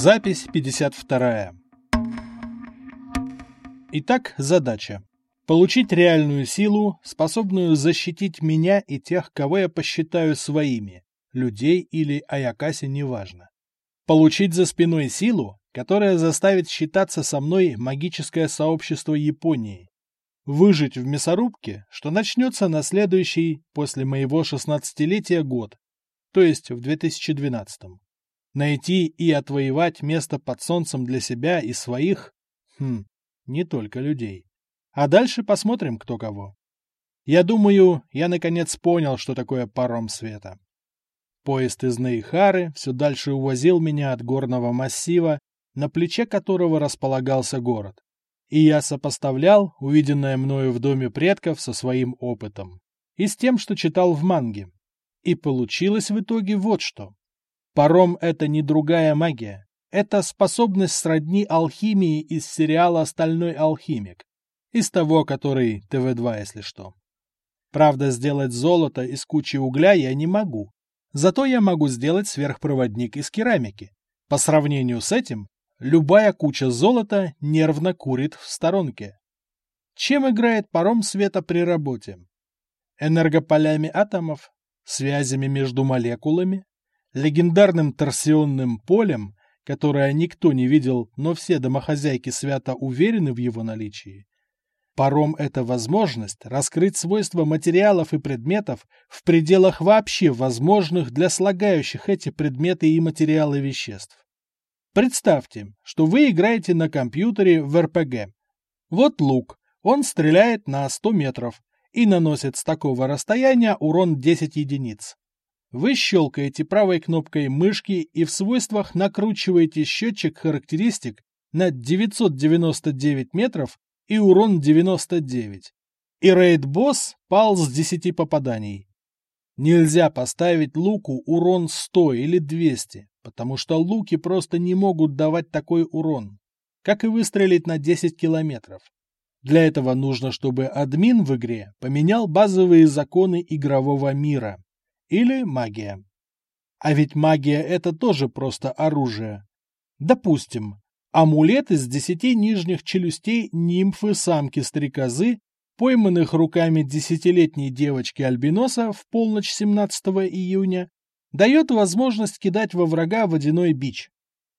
Запись 52. Итак, задача. Получить реальную силу, способную защитить меня и тех, кого я посчитаю своими, людей или Аякаси, неважно. Получить за спиной силу, которая заставит считаться со мной магическое сообщество Японии. Выжить в мясорубке, что начнется на следующий, после моего 16-летия, год, то есть в 2012 -м. Найти и отвоевать место под солнцем для себя и своих, хм, не только людей. А дальше посмотрим, кто кого. Я думаю, я наконец понял, что такое паром света. Поезд из Наихары все дальше увозил меня от горного массива, на плече которого располагался город. И я сопоставлял увиденное мною в доме предков со своим опытом. И с тем, что читал в манге. И получилось в итоге вот что. Паром — это не другая магия. Это способность сродни алхимии из сериала «Стальной алхимик». Из того, который ТВ-2, если что. Правда, сделать золото из кучи угля я не могу. Зато я могу сделать сверхпроводник из керамики. По сравнению с этим, любая куча золота нервно курит в сторонке. Чем играет паром света при работе? Энергополями атомов, связями между молекулами, легендарным торсионным полем, которое никто не видел, но все домохозяйки свято уверены в его наличии. Паром – это возможность раскрыть свойства материалов и предметов в пределах вообще возможных для слагающих эти предметы и материалы веществ. Представьте, что вы играете на компьютере в РПГ. Вот лук, он стреляет на 100 метров и наносит с такого расстояния урон 10 единиц. Вы щелкаете правой кнопкой мышки и в свойствах накручиваете счетчик характеристик на 999 метров и урон 99. И рейд-босс пал с 10 попаданий. Нельзя поставить луку урон 100 или 200, потому что луки просто не могут давать такой урон, как и выстрелить на 10 километров. Для этого нужно, чтобы админ в игре поменял базовые законы игрового мира. Или магия. А ведь магия — это тоже просто оружие. Допустим, амулет из десяти нижних челюстей нимфы-самки-стрекозы, пойманных руками десятилетней девочки-альбиноса в полночь 17 июня, дает возможность кидать во врага водяной бич.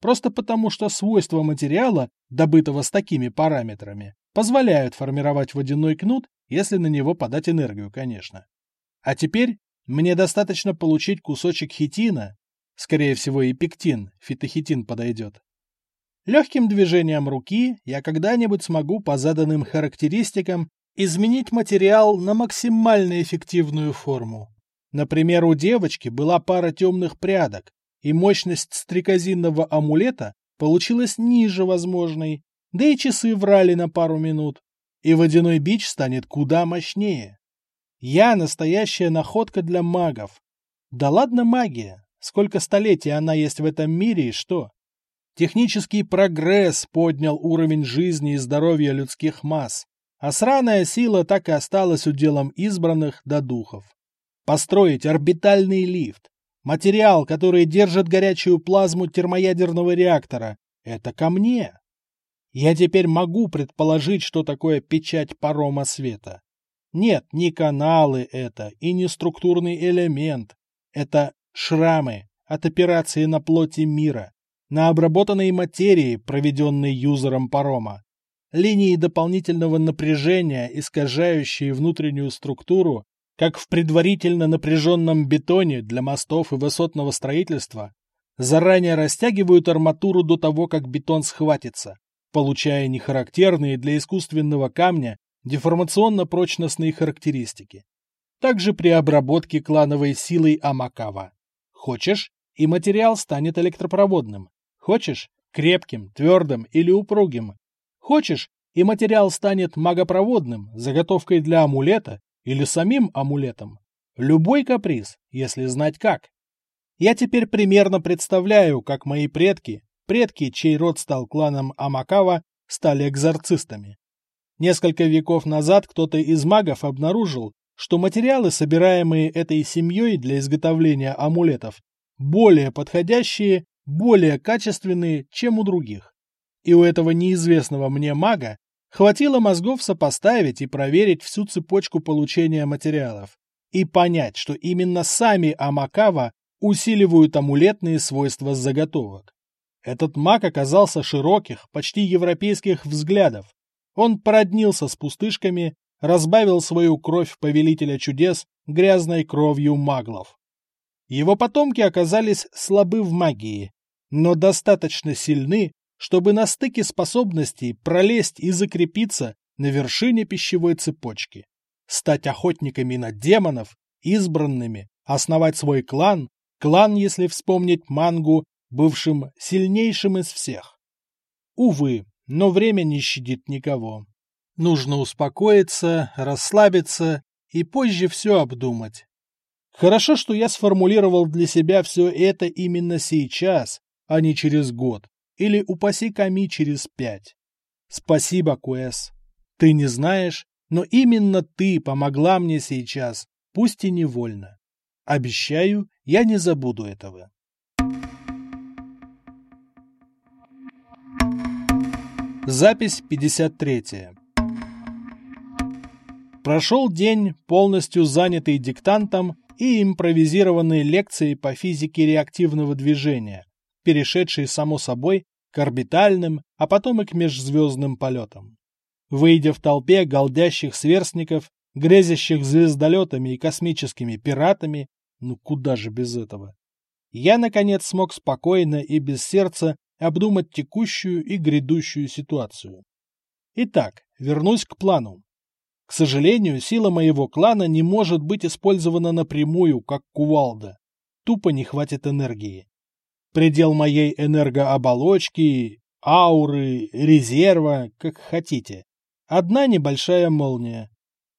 Просто потому, что свойства материала, добытого с такими параметрами, позволяют формировать водяной кнут, если на него подать энергию, конечно. А теперь мне достаточно получить кусочек хитина, скорее всего и пектин, фитохитин подойдет. Легким движением руки я когда-нибудь смогу по заданным характеристикам изменить материал на максимально эффективную форму. Например, у девочки была пара темных прядок, и мощность стрекозинного амулета получилась ниже возможной, да и часы врали на пару минут, и водяной бич станет куда мощнее. Я настоящая находка для магов. Да ладно магия, сколько столетий она есть в этом мире и что? Технический прогресс поднял уровень жизни и здоровья людских масс, а сраная сила так и осталась уделом избранных до духов. Построить орбитальный лифт, материал, который держит горячую плазму термоядерного реактора, это ко мне. Я теперь могу предположить, что такое печать парома света. Нет, не каналы это и не структурный элемент. Это шрамы от операции на плоти мира, на обработанной материи, проведенной юзером парома. Линии дополнительного напряжения, искажающие внутреннюю структуру, как в предварительно напряженном бетоне для мостов и высотного строительства, заранее растягивают арматуру до того, как бетон схватится, получая нехарактерные для искусственного камня деформационно-прочностные характеристики. Также при обработке клановой силой Амакава. Хочешь, и материал станет электропроводным. Хочешь, крепким, твердым или упругим. Хочешь, и материал станет магопроводным, заготовкой для амулета или самим амулетом. Любой каприз, если знать как. Я теперь примерно представляю, как мои предки, предки, чей род стал кланом Амакава, стали экзорцистами. Несколько веков назад кто-то из магов обнаружил, что материалы, собираемые этой семьей для изготовления амулетов, более подходящие, более качественные, чем у других. И у этого неизвестного мне мага хватило мозгов сопоставить и проверить всю цепочку получения материалов и понять, что именно сами Амакава усиливают амулетные свойства заготовок. Этот маг оказался широких, почти европейских взглядов. Он породнился с пустышками, разбавил свою кровь повелителя чудес грязной кровью маглов. Его потомки оказались слабы в магии, но достаточно сильны, чтобы на стыке способностей пролезть и закрепиться на вершине пищевой цепочки, стать охотниками на демонов, избранными, основать свой клан, клан, если вспомнить мангу, бывшим сильнейшим из всех. Увы, но время не щадит никого. Нужно успокоиться, расслабиться и позже все обдумать. Хорошо, что я сформулировал для себя все это именно сейчас, а не через год, или, упаси Ками, через пять. Спасибо, Куэс. Ты не знаешь, но именно ты помогла мне сейчас, пусть и невольно. Обещаю, я не забуду этого. Запись 53. Прошел день, полностью занятый диктантом и импровизированной лекцией по физике реактивного движения, перешедшей, само собой, к орбитальным, а потом и к межзвездным полетам. Выйдя в толпе голдящих сверстников, грезящих звездолетами и космическими пиратами, ну куда же без этого, я, наконец, смог спокойно и без сердца обдумать текущую и грядущую ситуацию. Итак, вернусь к плану. К сожалению, сила моего клана не может быть использована напрямую, как кувалда. Тупо не хватит энергии. Предел моей энергооболочки, ауры, резерва, как хотите. Одна небольшая молния.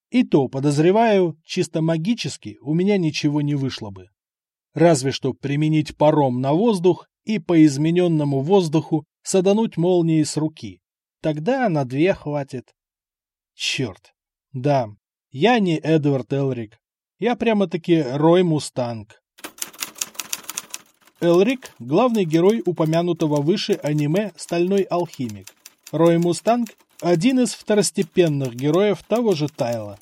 И то, подозреваю, чисто магически у меня ничего не вышло бы. Разве что применить паром на воздух и по измененному воздуху садануть молнией с руки. Тогда на две хватит. Черт. Да, я не Эдвард Элрик. Я прямо-таки Рой Мустанг. Элрик – главный герой упомянутого выше аниме «Стальной алхимик». Рой Мустанг – один из второстепенных героев того же тайтла.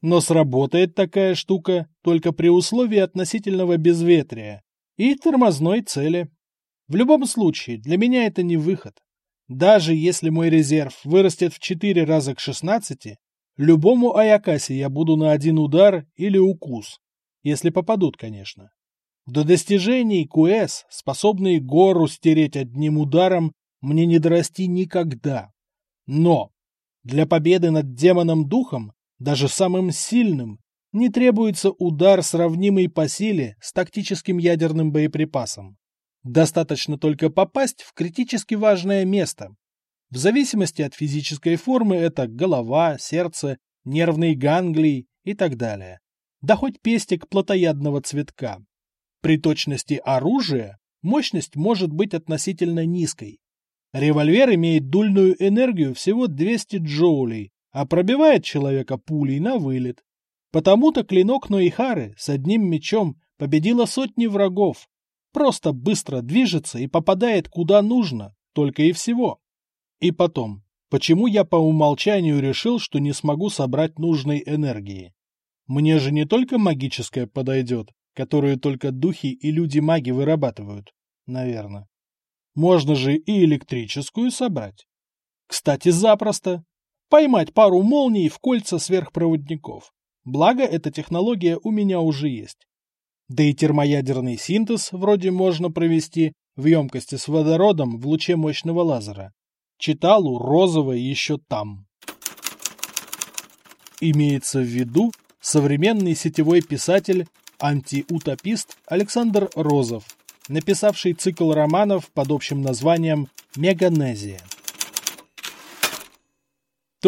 Но сработает такая штука только при условии относительного безветрия, и тормозной цели. В любом случае, для меня это не выход. Даже если мой резерв вырастет в 4 раза к 16, любому Аякасе я буду на один удар или укус, если попадут, конечно. До достижений КУЭС, способные гору стереть одним ударом, мне не дорасти никогда. Но для победы над демоном-духом, даже самым сильным, не требуется удар, сравнимый по силе с тактическим ядерным боеприпасом. Достаточно только попасть в критически важное место. В зависимости от физической формы это голова, сердце, нервные ганглии и так далее. Да хоть пестик плотоядного цветка. При точности оружия мощность может быть относительно низкой. Револьвер имеет дульную энергию всего 200 джоулей, а пробивает человека пулей на вылет. Потому-то клинок Ноихары с одним мечом победила сотни врагов. Просто быстро движется и попадает куда нужно, только и всего. И потом, почему я по умолчанию решил, что не смогу собрать нужной энергии? Мне же не только магическая подойдет, которую только духи и люди-маги вырабатывают, наверное. Можно же и электрическую собрать. Кстати, запросто. Поймать пару молний в кольца сверхпроводников. Благо, эта технология у меня уже есть. Да и термоядерный синтез вроде можно провести в емкости с водородом в луче мощного лазера. Читал у Розова еще там. Имеется в виду современный сетевой писатель, антиутопист Александр Розов, написавший цикл романов под общим названием «Меганезия».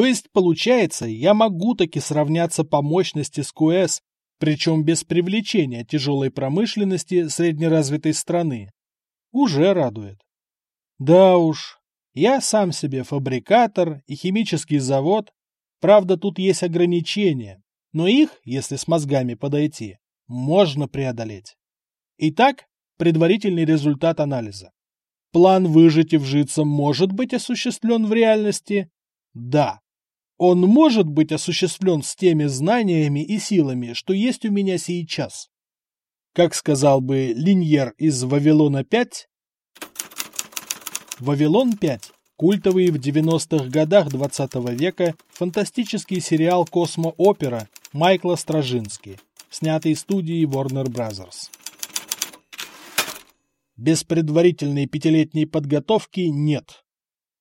То есть, получается, я могу таки сравняться по мощности с КУЭС, причем без привлечения тяжелой промышленности среднеразвитой страны. Уже радует. Да уж, я сам себе фабрикатор и химический завод, правда тут есть ограничения, но их, если с мозгами подойти, можно преодолеть. Итак, предварительный результат анализа. План выжить и вжиться может быть осуществлен в реальности? Да. Он может быть осуществлен с теми знаниями и силами, что есть у меня сейчас. Как сказал бы Линьер из «Вавилона 5», «Вавилон 5» – культовый в 90-х годах 20 -го века фантастический сериал «Космо-опера» Майкла Стражински, снятый студией Warner Bros. Без предварительной пятилетней подготовки нет.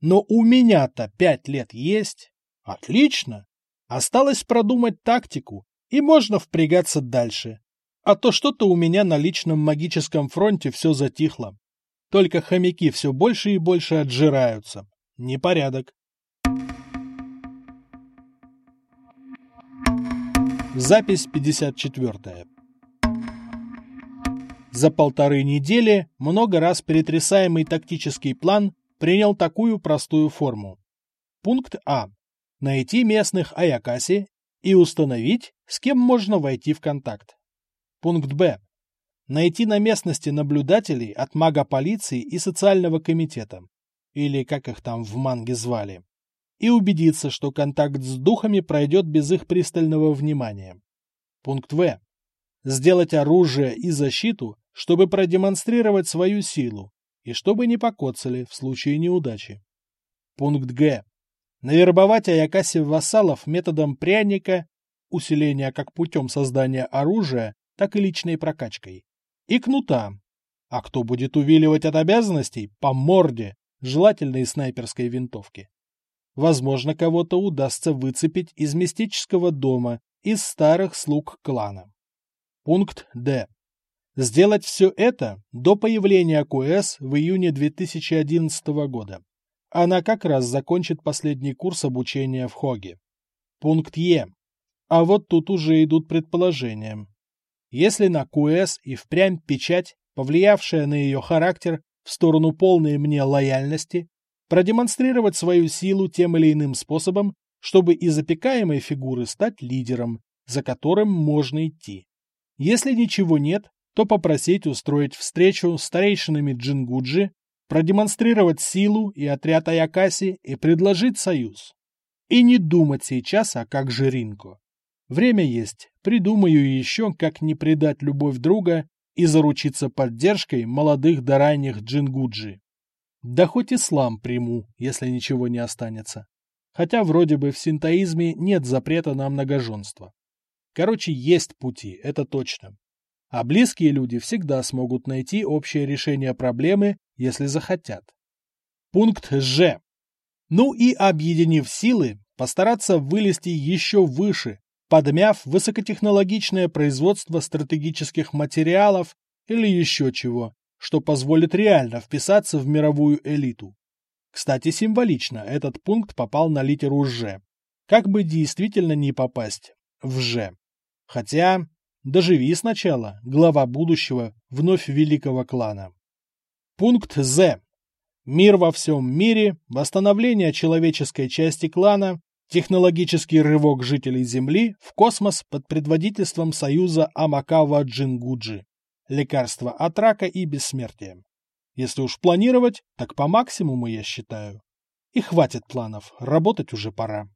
Но у меня-то пять лет есть. Отлично. Осталось продумать тактику, и можно впрягаться дальше. А то что-то у меня на личном магическом фронте все затихло. Только хомяки все больше и больше отжираются. Непорядок. Запись 54. За полторы недели много раз перетрясаемый тактический план принял такую простую форму. Пункт А. Найти местных Аякаси и установить, с кем можно войти в контакт. Пункт Б. Найти на местности наблюдателей от мага полиции и социального комитета, или как их там в манге звали, и убедиться, что контакт с духами пройдет без их пристального внимания. Пункт В. Сделать оружие и защиту, чтобы продемонстрировать свою силу, и чтобы не покоцали в случае неудачи. Пункт Г. Навербовать Аякаси-вассалов методом пряника, усиления как путем создания оружия, так и личной прокачкой. И кнута. А кто будет увиливать от обязанностей? По морде, желательно из снайперской винтовки. Возможно, кого-то удастся выцепить из мистического дома, из старых слуг клана. Пункт Д. Сделать все это до появления КУЭС в июне 2011 года. Она как раз закончит последний курс обучения в Хоге. Пункт Е. А вот тут уже идут предположения. Если на КУЭС и впрямь печать, повлиявшая на ее характер в сторону полной мне лояльности, продемонстрировать свою силу тем или иным способом, чтобы из опекаемой фигуры стать лидером, за которым можно идти. Если ничего нет, то попросить устроить встречу со старейшинами Джингуджи, продемонстрировать силу и отряд Аякаси и предложить союз. И не думать сейчас, а как же Ринко. Время есть, придумаю еще, как не предать любовь друга и заручиться поддержкой молодых да ранних Джингуджи. Да хоть ислам приму, если ничего не останется. Хотя вроде бы в синтоизме нет запрета на многоженство. Короче, есть пути, это точно. А близкие люди всегда смогут найти общее решение проблемы, если захотят. Пункт Ж. Ну и объединив силы, постараться вылезти еще выше, подмяв высокотехнологичное производство стратегических материалов или еще чего, что позволит реально вписаться в мировую элиту. Кстати, символично этот пункт попал на литеру «Ж». Как бы действительно не попасть в «Ж». Хотя Доживи сначала, глава будущего, вновь великого клана. Пункт З. Мир во всем мире, восстановление человеческой части клана, технологический рывок жителей Земли в космос под предводительством союза Амакава Джингуджи. Лекарство от рака и бессмертие. Если уж планировать, так по максимуму, я считаю. И хватит планов, работать уже пора.